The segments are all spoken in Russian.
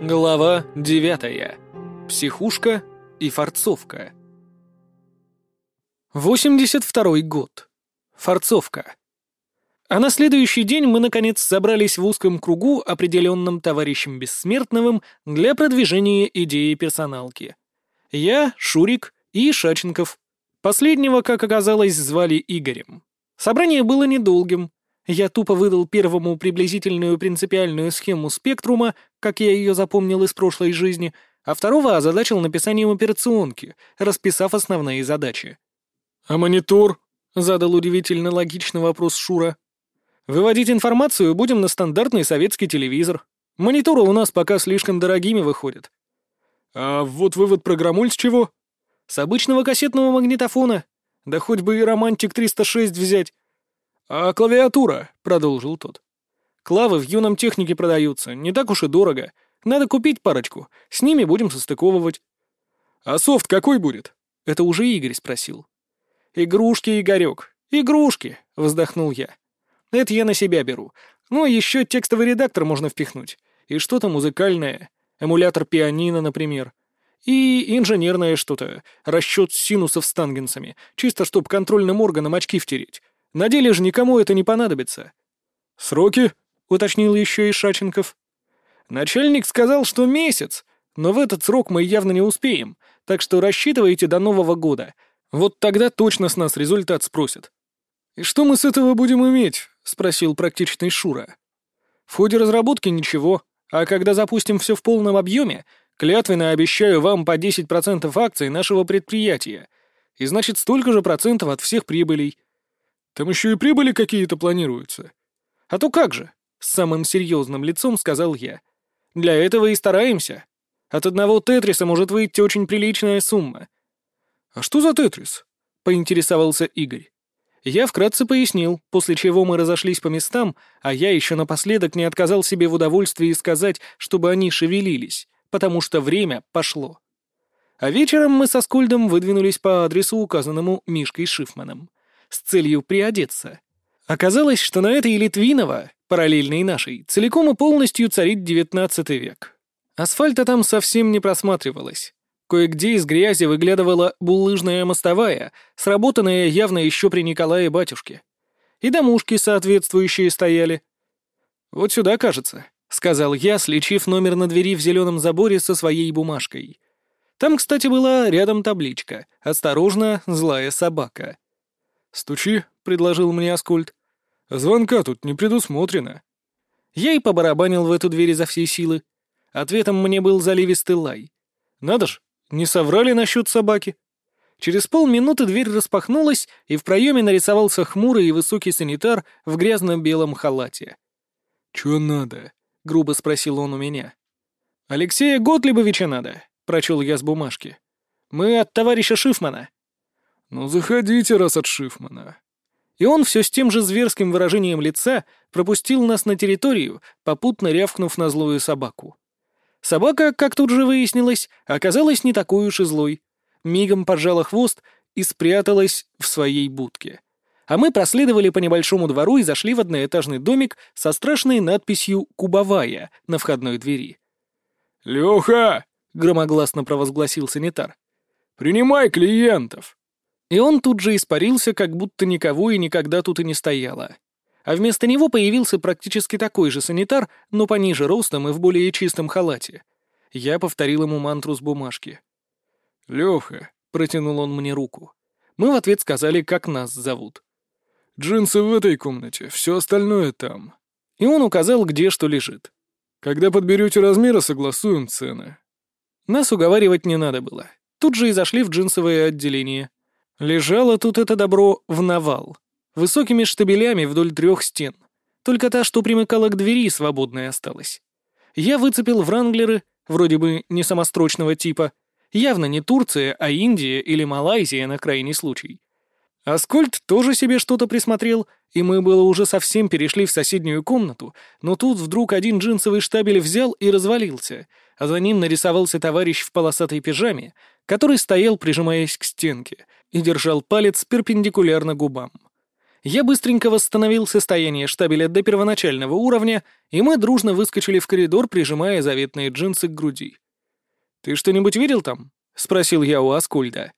Глава девятая. Психушка и форцовка. 82 год. Форцовка. А на следующий день мы, наконец, собрались в узком кругу, определенном товарищем Бессмертновым, для продвижения идеи персоналки. Я, Шурик и Шаченков. Последнего, как оказалось, звали Игорем. Собрание было недолгим. Я тупо выдал первому приблизительную принципиальную схему спектрума, как я ее запомнил из прошлой жизни, а второго озадачил написанием операционки, расписав основные задачи. «А монитор?» — задал удивительно логичный вопрос Шура. «Выводить информацию будем на стандартный советский телевизор. Мониторы у нас пока слишком дорогими выходят». «А вот вывод программуль с чего?» «С обычного кассетного магнитофона. Да хоть бы и «Романтик 306» взять. «А клавиатура?» — продолжил тот. «Клавы в юном технике продаются, не так уж и дорого. Надо купить парочку, с ними будем состыковывать». «А софт какой будет?» — это уже Игорь спросил. «Игрушки, Игорек, игрушки!» — вздохнул я. «Это я на себя беру. Ну, еще текстовый редактор можно впихнуть. И что-то музыкальное. Эмулятор пианино, например. И инженерное что-то. Расчет синусов с тангенсами. Чисто чтоб контрольным органам очки втереть. На деле же никому это не понадобится. «Сроки?» — уточнил еще и Шаченков. «Начальник сказал, что месяц, но в этот срок мы явно не успеем, так что рассчитывайте до Нового года. Вот тогда точно с нас результат спросят». «И что мы с этого будем иметь?» — спросил практичный Шура. «В ходе разработки ничего, а когда запустим все в полном объеме, клятвенно обещаю вам по 10% акций нашего предприятия, и значит столько же процентов от всех прибылей». Там еще и прибыли какие-то планируются. А то как же, с самым серьезным лицом сказал я. Для этого и стараемся. От одного тетриса может выйти очень приличная сумма. А что за тетрис? Поинтересовался Игорь. Я вкратце пояснил, после чего мы разошлись по местам, а я еще напоследок не отказал себе в удовольствии сказать, чтобы они шевелились, потому что время пошло. А вечером мы со Скольдом выдвинулись по адресу, указанному Мишкой Шифманом с целью приодеться. Оказалось, что на этой Литвинова, параллельной нашей, целиком и полностью царит девятнадцатый век. Асфальта там совсем не просматривалось. Кое-где из грязи выглядывала булыжная мостовая, сработанная явно еще при Николае батюшке. И домушки соответствующие стояли. «Вот сюда, кажется», — сказал я, слечив номер на двери в зеленом заборе со своей бумажкой. Там, кстати, была рядом табличка «Осторожно, злая собака». «Стучи», — предложил мне Аскольд. «Звонка тут не предусмотрено». Я и побарабанил в эту дверь изо всей силы. Ответом мне был заливистый лай. «Надо ж, не соврали насчет собаки». Через полминуты дверь распахнулась, и в проеме нарисовался хмурый и высокий санитар в грязно-белом халате. «Чё надо?» — грубо спросил он у меня. «Алексея Готлибовича надо», — прочел я с бумажки. «Мы от товарища Шифмана». «Ну, заходите, раз от Шифмана». И он все с тем же зверским выражением лица пропустил нас на территорию, попутно рявкнув на злую собаку. Собака, как тут же выяснилось, оказалась не такой уж и злой. Мигом поджала хвост и спряталась в своей будке. А мы проследовали по небольшому двору и зашли в одноэтажный домик со страшной надписью «Кубовая» на входной двери. «Леха!» — громогласно провозгласил санитар. «Принимай клиентов!» И он тут же испарился, как будто никого и никогда тут и не стояло. А вместо него появился практически такой же санитар, но пониже ростом и в более чистом халате. Я повторил ему мантру с бумажки. «Лёха», — протянул он мне руку. Мы в ответ сказали, как нас зовут. «Джинсы в этой комнате, все остальное там». И он указал, где что лежит. «Когда подберете размеры, согласуем цены». Нас уговаривать не надо было. Тут же и зашли в джинсовое отделение. Лежало тут это добро в навал, высокими штабелями вдоль трех стен. Только та, что примыкала к двери, свободной осталась. Я выцепил вранглеры, вроде бы не самострочного типа, явно не Турция, а Индия или Малайзия на крайний случай. Аскольд тоже себе что-то присмотрел, и мы было уже совсем перешли в соседнюю комнату, но тут вдруг один джинсовый штабель взял и развалился, а за ним нарисовался товарищ в полосатой пижаме, который стоял, прижимаясь к стенке — и держал палец перпендикулярно губам. Я быстренько восстановил состояние штабеля до первоначального уровня, и мы дружно выскочили в коридор, прижимая заветные джинсы к груди. «Ты что-нибудь видел там?» — спросил я у Аскульда.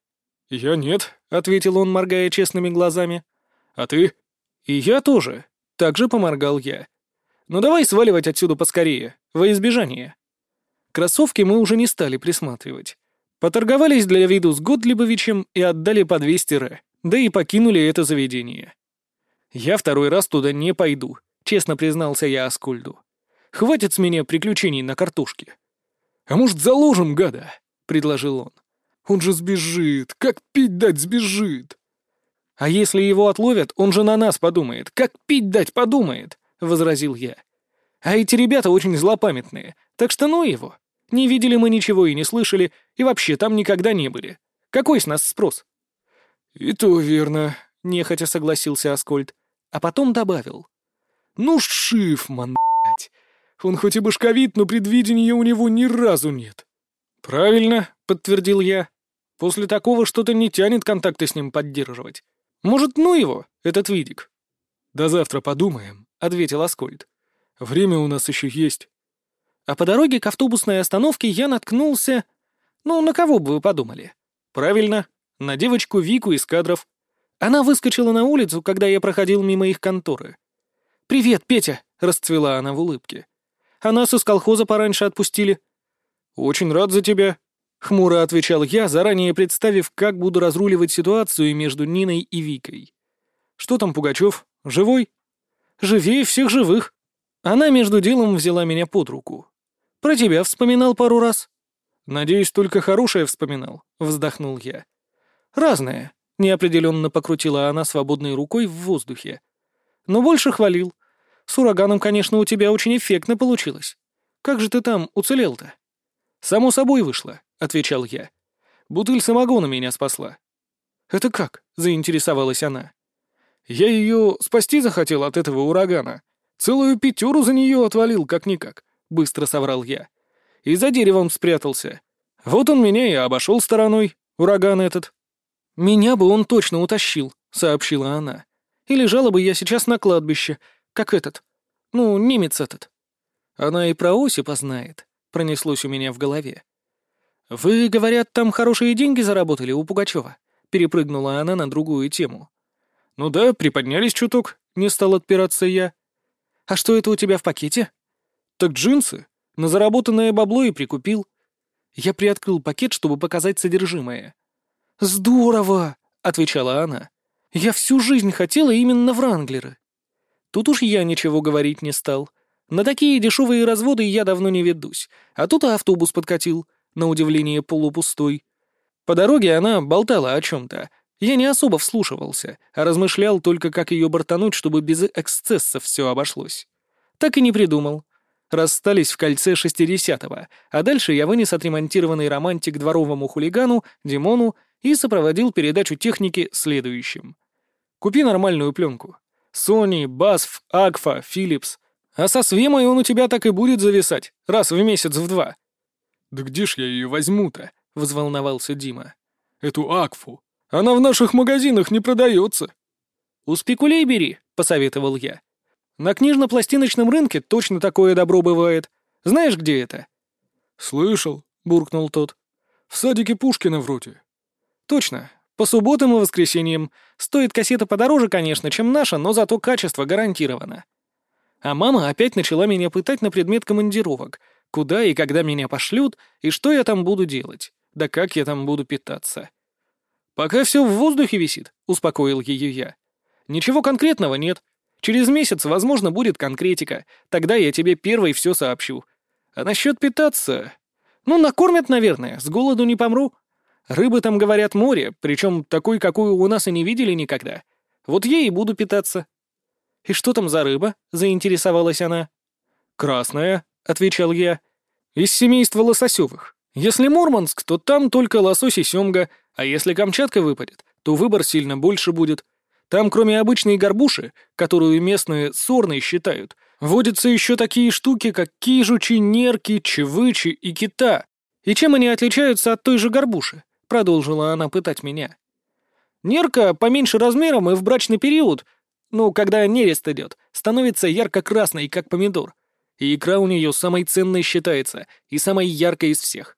«Я нет», — ответил он, моргая честными глазами. «А ты?» «И я тоже», — также поморгал я. «Ну давай сваливать отсюда поскорее, во избежание». Кроссовки мы уже не стали присматривать. Поторговались для виду с Годлибовичем и отдали по 200 ре, да и покинули это заведение. «Я второй раз туда не пойду», — честно признался я Аскольду. «Хватит с меня приключений на картошке». «А может, заложим, гада?» — предложил он. «Он же сбежит! Как пить дать сбежит!» «А если его отловят, он же на нас подумает. Как пить дать подумает!» — возразил я. «А эти ребята очень злопамятные, так что ну его. Не видели мы ничего и не слышали, и вообще там никогда не были. Какой с нас спрос?» «И то верно», — нехотя согласился Аскольд а потом добавил. «Ну, Шифман, блядь! Он хоть и башковит, но предвидения у него ни разу нет». «Правильно», — подтвердил я. «После такого что-то не тянет контакты с ним поддерживать. Может, ну его, этот видик?» «До завтра подумаем», — ответил Аскольд. «Время у нас еще есть». А по дороге к автобусной остановке я наткнулся... Ну, на кого бы вы подумали? Правильно, на девочку Вику из кадров. Она выскочила на улицу, когда я проходил мимо их конторы. «Привет, Петя!» — расцвела она в улыбке. «А нас из колхоза пораньше отпустили». «Очень рад за тебя», — хмуро отвечал я, заранее представив, как буду разруливать ситуацию между Ниной и Викой. «Что там, Пугачев? Живой?» «Живее всех живых». Она между делом взяла меня под руку. «Про тебя вспоминал пару раз». «Надеюсь, только хорошее вспоминал», — вздохнул я. «Разное. Неопределенно покрутила она свободной рукой в воздухе. Но больше хвалил. С ураганом, конечно, у тебя очень эффектно получилось. Как же ты там уцелел-то? Само собой вышло, отвечал я. Бутыль самогона меня спасла. Это как? заинтересовалась она. Я ее спасти захотел от этого урагана. Целую пятеру за нее отвалил, как-никак, быстро соврал я. И за деревом спрятался. Вот он меня и обошел стороной, ураган этот. «Меня бы он точно утащил», — сообщила она. «И лежала бы я сейчас на кладбище, как этот. Ну, немец этот». Она и про Осипа знает, — пронеслось у меня в голове. «Вы, говорят, там хорошие деньги заработали у Пугачева?» — перепрыгнула она на другую тему. «Ну да, приподнялись чуток», — не стал отпираться я. «А что это у тебя в пакете?» «Так джинсы. На заработанное бабло и прикупил». Я приоткрыл пакет, чтобы показать содержимое. «Здорово!» — отвечала она. «Я всю жизнь хотела именно Вранглеры». Тут уж я ничего говорить не стал. На такие дешевые разводы я давно не ведусь, а тут автобус подкатил, на удивление полупустой. По дороге она болтала о чем-то. Я не особо вслушивался, а размышлял только, как ее бортануть, чтобы без эксцессов все обошлось. Так и не придумал. Расстались в кольце шестидесятого, а дальше я вынес отремонтированный романтик дворовому хулигану, Димону и сопроводил передачу техники следующим. Купи нормальную пленку. Sony, BASF, Agfa, Philips. А со Свемой он у тебя так и будет зависать, раз в месяц в два. «Да где ж я ее возьму-то?» — взволновался Дима. «Эту Акфу. Она в наших магазинах не продается». «У спекулей бери», — посоветовал я. «На книжно-пластиночном рынке точно такое добро бывает. Знаешь, где это?» «Слышал», — буркнул тот. «В садике Пушкина вроде. Точно. По субботам и воскресеньям. Стоит кассета подороже, конечно, чем наша, но зато качество гарантировано. А мама опять начала меня пытать на предмет командировок. Куда и когда меня пошлют, и что я там буду делать. Да как я там буду питаться. «Пока все в воздухе висит», — успокоил ее я. «Ничего конкретного нет. Через месяц, возможно, будет конкретика. Тогда я тебе первой все сообщу. А насчет питаться... Ну, накормят, наверное, с голоду не помру. Рыбы там, говорят, море, причем такой, какую у нас и не видели никогда. Вот ей и буду питаться». «И что там за рыба?» — заинтересовалась она. «Красная», — отвечал я. «Из семейства лососевых. Если Мурманск, то там только лосось и семга, а если Камчатка выпадет, то выбор сильно больше будет. Там, кроме обычной горбуши, которую местные сорной считают, водятся еще такие штуки, как кижучи, нерки, чевычи и кита. И чем они отличаются от той же горбуши? продолжила она пытать меня. Нерка поменьше размером и в брачный период, Ну, когда нерест идет, становится ярко-красной, как помидор. И икра у нее самой ценной считается и самой яркой из всех.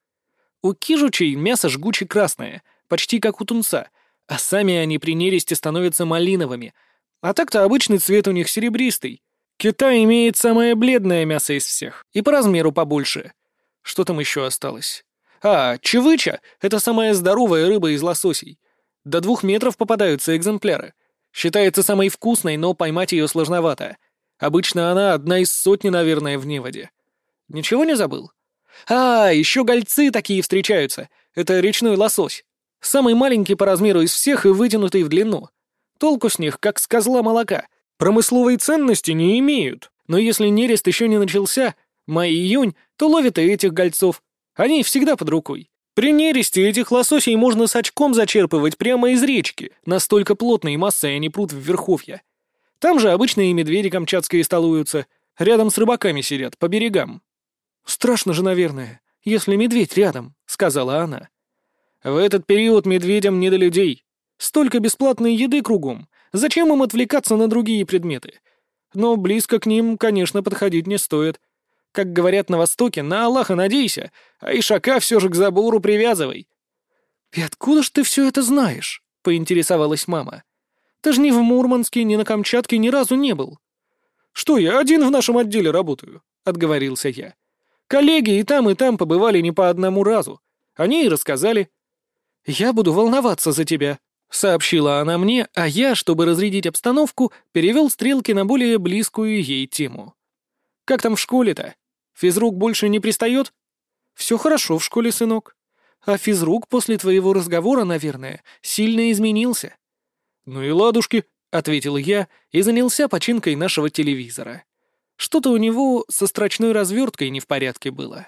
У кижучей мясо жгуче красное, почти как у тунца, а сами они при нересте становятся малиновыми. А так-то обычный цвет у них серебристый. Китай имеет самое бледное мясо из всех, и по размеру побольше. Что там еще осталось? А, чевыча — это самая здоровая рыба из лососей. До двух метров попадаются экземпляры. Считается самой вкусной, но поймать ее сложновато. Обычно она одна из сотни, наверное, в неводе. Ничего не забыл? А, еще гольцы такие встречаются. Это речной лосось. Самый маленький по размеру из всех и вытянутый в длину. Толку с них, как с козла молока. Промысловой ценности не имеют. Но если нерест еще не начался, май-июнь, то ловят и этих гольцов. Они всегда под рукой. При нересте этих лососей можно с очком зачерпывать прямо из речки, настолько плотной массой они прут в верховья. Там же обычные медведи камчатские столуются, рядом с рыбаками сидят, по берегам. «Страшно же, наверное, если медведь рядом», — сказала она. «В этот период медведям не до людей. Столько бесплатной еды кругом. Зачем им отвлекаться на другие предметы? Но близко к ним, конечно, подходить не стоит. Как говорят на Востоке, на Аллаха надейся, а ишака все же к забору привязывай. «И откуда ж ты все это знаешь?» — поинтересовалась мама. «Ты же ни в Мурманске, ни на Камчатке ни разу не был». «Что, я один в нашем отделе работаю?» — отговорился я. «Коллеги и там, и там побывали не по одному разу. Они и рассказали». «Я буду волноваться за тебя», — сообщила она мне, а я, чтобы разрядить обстановку, перевел стрелки на более близкую ей тему. «Как там в школе-то?» Физрук больше не пристает? Все хорошо в школе, сынок. А физрук после твоего разговора, наверное, сильно изменился. Ну и ладушки, — ответил я и занялся починкой нашего телевизора. Что-то у него со строчной разверткой не в порядке было.